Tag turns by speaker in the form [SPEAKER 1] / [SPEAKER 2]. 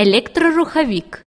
[SPEAKER 1] електрорухавік